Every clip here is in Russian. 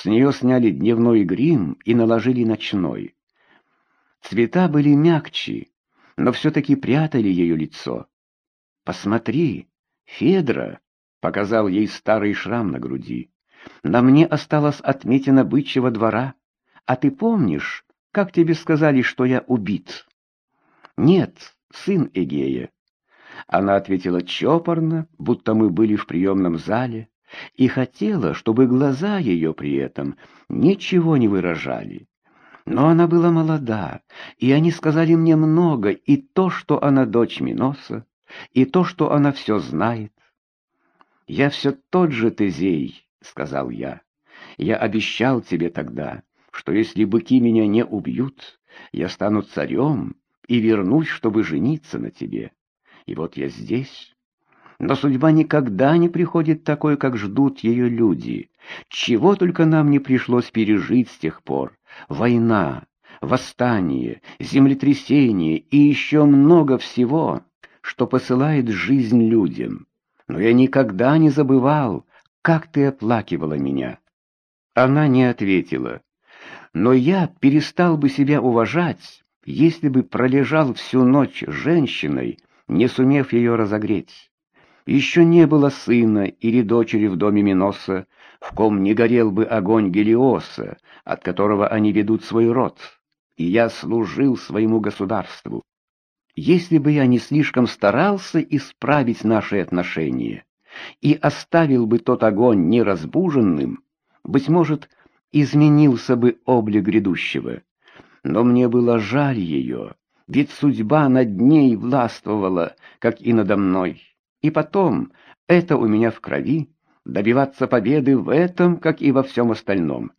С нее сняли дневной грим и наложили ночной. Цвета были мягче, но все-таки прятали ее лицо. «Посмотри, Федра!» — показал ей старый шрам на груди. «На мне осталось отметина бычьего двора. А ты помнишь, как тебе сказали, что я убит?» «Нет, сын Эгея». Она ответила чопорно, будто мы были в приемном зале, и хотела, чтобы глаза ее при этом ничего не выражали. Но она была молода, и они сказали мне много, и то, что она дочь Миноса, и то, что она все знает. «Я все тот же Тезей», — сказал я. «Я обещал тебе тогда, что если быки меня не убьют, я стану царем и вернусь, чтобы жениться на тебе. И вот я здесь». Но судьба никогда не приходит такой, как ждут ее люди. Чего только нам не пришлось пережить с тех пор. Война, восстание, землетрясение и еще много всего, что посылает жизнь людям. Но я никогда не забывал, как ты оплакивала меня. Она не ответила. Но я перестал бы себя уважать, если бы пролежал всю ночь женщиной, не сумев ее разогреть. Еще не было сына или дочери в доме Миноса, в ком не горел бы огонь Гелиоса, от которого они ведут свой род, и я служил своему государству. Если бы я не слишком старался исправить наши отношения и оставил бы тот огонь неразбуженным, быть может, изменился бы облик грядущего. Но мне было жаль ее, ведь судьба над ней властвовала, как и надо мной. И потом, это у меня в крови, добиваться победы в этом, как и во всем остальном.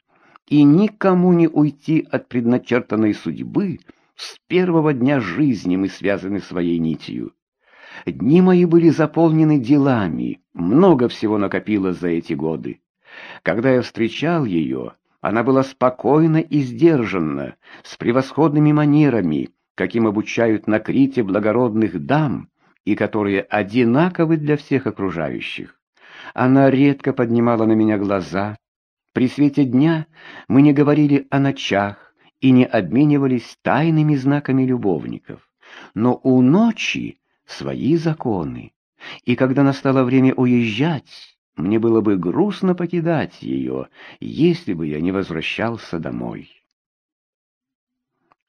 И никому не уйти от предначертанной судьбы, с первого дня жизни мы связаны своей нитью. Дни мои были заполнены делами, много всего накопилось за эти годы. Когда я встречал ее, она была спокойна и сдержанна, с превосходными манерами, каким обучают на Крите благородных дам, и которые одинаковы для всех окружающих. Она редко поднимала на меня глаза. При свете дня мы не говорили о ночах и не обменивались тайными знаками любовников. Но у ночи свои законы, и когда настало время уезжать, мне было бы грустно покидать ее, если бы я не возвращался домой.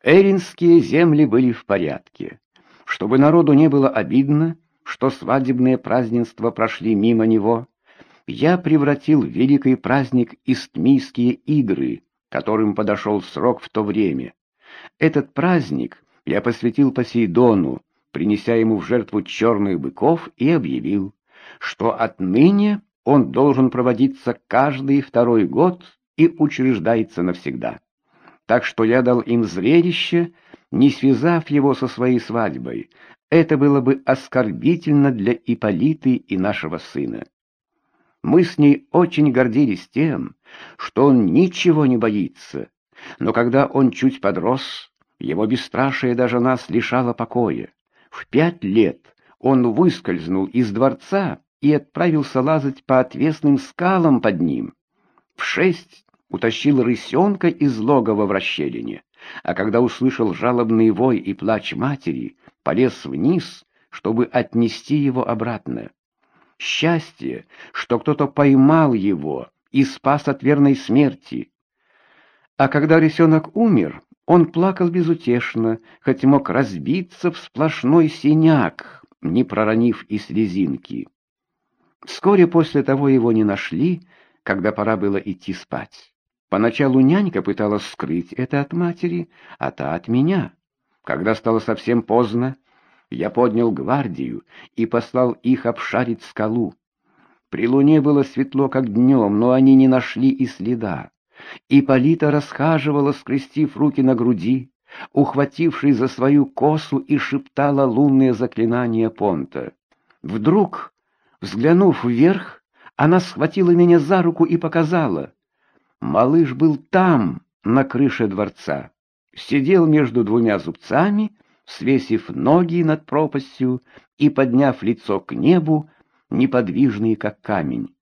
Эринские земли были в порядке. Чтобы народу не было обидно, что свадебные празднества прошли мимо него, я превратил в великий праздник Истмийские игры, которым подошел срок в то время. Этот праздник я посвятил Посейдону, принеся ему в жертву черных быков, и объявил, что отныне он должен проводиться каждый второй год и учреждается навсегда. Так что я дал им зрелище, не связав его со своей свадьбой. Это было бы оскорбительно для Иполиты и нашего сына. Мы с ней очень гордились тем, что он ничего не боится, но когда он чуть подрос, его бесстрашие даже нас лишало покоя. В пять лет он выскользнул из дворца и отправился лазать по отвесным скалам под ним. В шесть утащил рысенка из логова в расщелине а когда услышал жалобный вой и плач матери, полез вниз, чтобы отнести его обратно. Счастье, что кто-то поймал его и спас от верной смерти. А когда рисенок умер, он плакал безутешно, хоть мог разбиться в сплошной синяк, не проронив и слезинки. Вскоре после того его не нашли, когда пора было идти спать. Поначалу нянька пыталась скрыть это от матери, а та от меня. Когда стало совсем поздно, я поднял гвардию и послал их обшарить скалу. При луне было светло, как днем, но они не нашли и следа. Ипполита расхаживала, скрестив руки на груди, ухватившись за свою косу и шептала лунные заклинания понта. Вдруг, взглянув вверх, она схватила меня за руку и показала — Малыш был там, на крыше дворца, сидел между двумя зубцами, свесив ноги над пропастью и подняв лицо к небу, неподвижный как камень.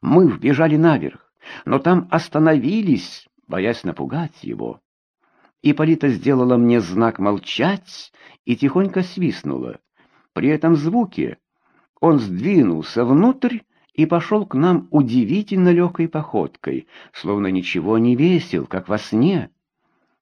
Мы вбежали наверх, но там остановились, боясь напугать его. Ипполита сделала мне знак молчать и тихонько свистнула. При этом звуке он сдвинулся внутрь и пошел к нам удивительно легкой походкой, словно ничего не весил, как во сне.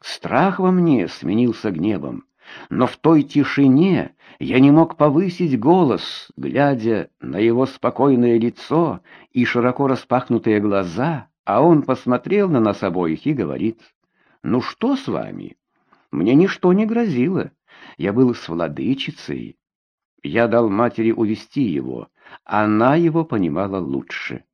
Страх во мне сменился гневом, но в той тишине я не мог повысить голос, глядя на его спокойное лицо и широко распахнутые глаза, а он посмотрел на нас обоих и говорит, «Ну что с вами? Мне ничто не грозило, я был с владычицей». Я дал матери увести его, она его понимала лучше.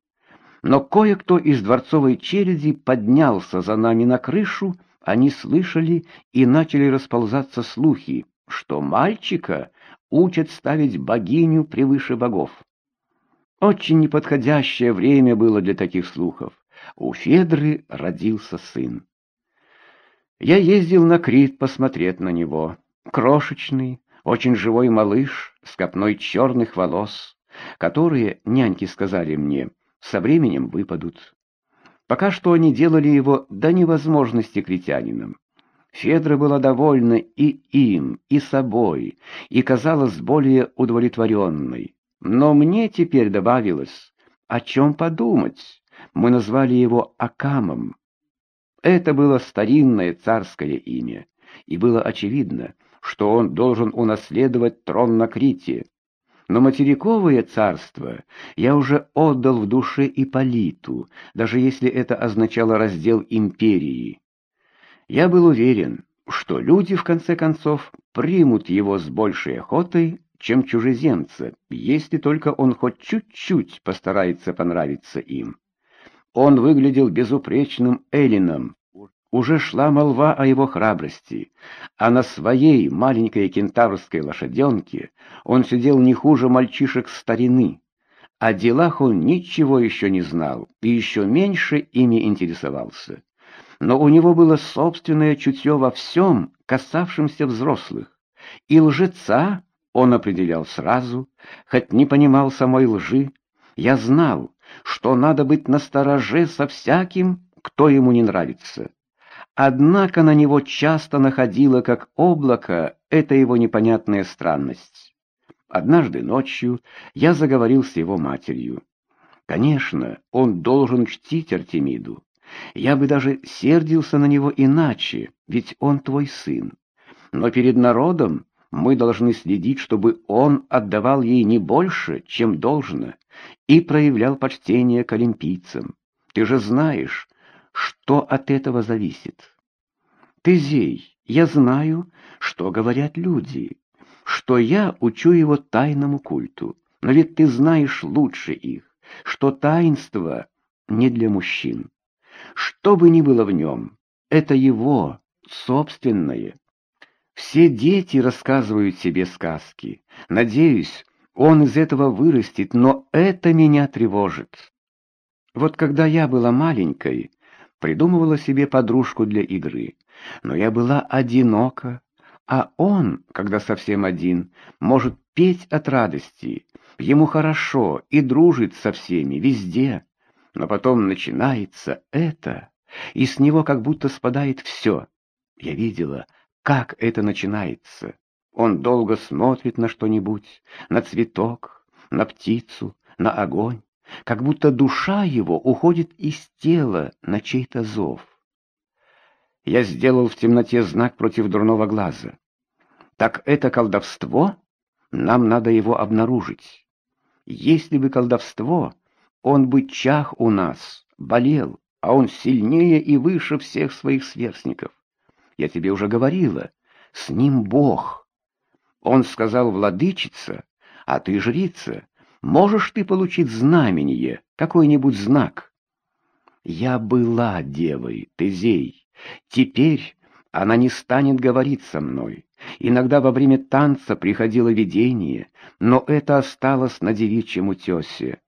Но кое-кто из дворцовой череди поднялся за нами на крышу, они слышали и начали расползаться слухи, что мальчика учат ставить богиню превыше богов. Очень неподходящее время было для таких слухов. У Федры родился сын. Я ездил на Крит посмотреть на него. Крошечный, очень живой малыш с копной черных волос, которые, няньки сказали мне, со временем выпадут. Пока что они делали его до невозможности критянином. Федра была довольна и им, и собой, и казалась более удовлетворенной. Но мне теперь добавилось, о чем подумать. Мы назвали его Акамом. Это было старинное царское имя, и было очевидно, что он должен унаследовать трон на Крите. Но материковое царство я уже отдал в душе Ипполиту, даже если это означало раздел империи. Я был уверен, что люди, в конце концов, примут его с большей охотой, чем чужеземца, если только он хоть чуть-чуть постарается понравиться им. Он выглядел безупречным эллином, уже шла молва о его храбрости, а на своей маленькой кентаврской лошаденке он сидел не хуже мальчишек старины. О делах он ничего еще не знал и еще меньше ими интересовался. Но у него было собственное чутье во всем, касавшемся взрослых, и лжеца он определял сразу, хоть не понимал самой лжи. Я знал, что надо быть настороже со всяким, кто ему не нравится. Однако на него часто находило, как облако, эта его непонятная странность. Однажды ночью я заговорил с его матерью. Конечно, он должен чтить Артемиду. Я бы даже сердился на него иначе, ведь он твой сын. Но перед народом мы должны следить, чтобы он отдавал ей не больше, чем должно, и проявлял почтение к олимпийцам. Ты же знаешь, что от этого зависит. Тезей, я знаю, что говорят люди, что я учу его тайному культу, но ведь ты знаешь лучше их, что таинство не для мужчин. Что бы ни было в нем, это его, собственное. Все дети рассказывают себе сказки. Надеюсь, он из этого вырастет, но это меня тревожит. Вот когда я была маленькой, придумывала себе подружку для игры. Но я была одинока, а он, когда совсем один, может петь от радости. Ему хорошо и дружит со всеми, везде. Но потом начинается это, и с него как будто спадает все. Я видела, как это начинается. Он долго смотрит на что-нибудь, на цветок, на птицу, на огонь как будто душа его уходит из тела на чей-то зов. Я сделал в темноте знак против дурного глаза. Так это колдовство? Нам надо его обнаружить. Если бы колдовство, он бы чах у нас, болел, а он сильнее и выше всех своих сверстников. Я тебе уже говорила, с ним Бог. Он сказал владычица, а ты жрица, Можешь ты получить знамение, какой-нибудь знак? Я была девой, Тезей. Теперь она не станет говорить со мной. Иногда во время танца приходило видение, но это осталось на девичьем утесе.